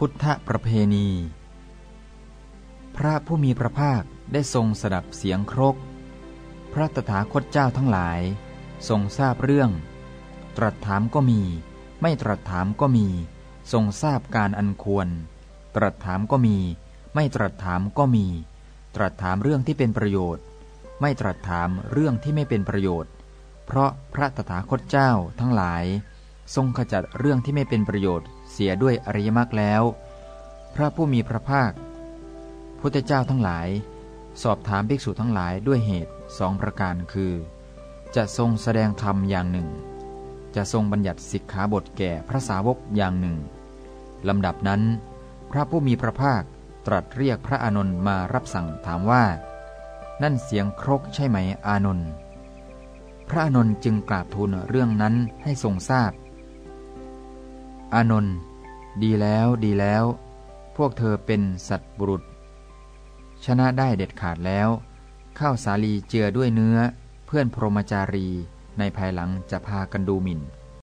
พุทธประเพณี พระผู้มีพระภาคได้ทรงสดับเสียงครก พระตถาคตเจ้าทั้งหลาย ทรงทราบเรื่อง ตรัสถามก็มี ไม่ตรัสถามก็มี ทรงทราบการอันควร ตรัสถามก็มี ไม่ตรัสถามก็มี ตรัสถามเรื่องที่เป็นประโยชน์ ไม่ตรัสถามเรื่องที่ไม่เป็นประโยชน์ เพราะพระตถาคตเจ้าทั้งหลาย ทรงขจัดเรื่องที่ไม่เป็นประโยชน์เสียด้วยอริยมรรคแล้ว พระผู้มีพระภาค พุทธเจ้าทั้งหลาย สอบถามภิกษุทั้งหลายด้วยเหตุสองประการคือ จะทรงแสดงธรรมอย่างหนึ่ง จะทรงบัญญัติสิกขาบทแก่พระสาวกอย่างหนึ่งลำดับนั้น พระผู้มีพระภาคตรัสเรียกพระอานนท์มารับสั่งถามว่า นั่นเสียงครกใช่ไหมอานนท์พระอานนท์จึงกราบทูลเรื่องนั้นให้ทรงทราบ อานนท์ดีแล้วดีแล้ว พวกเธอเป็นสัตว์บุรุษ ชนะได้เด็ดขาดแล้ว ข้าวสาลีเจือด้วยเนื้อ เพื่อนพรหมจารีในภายหลังจะพากันดูหมิ่น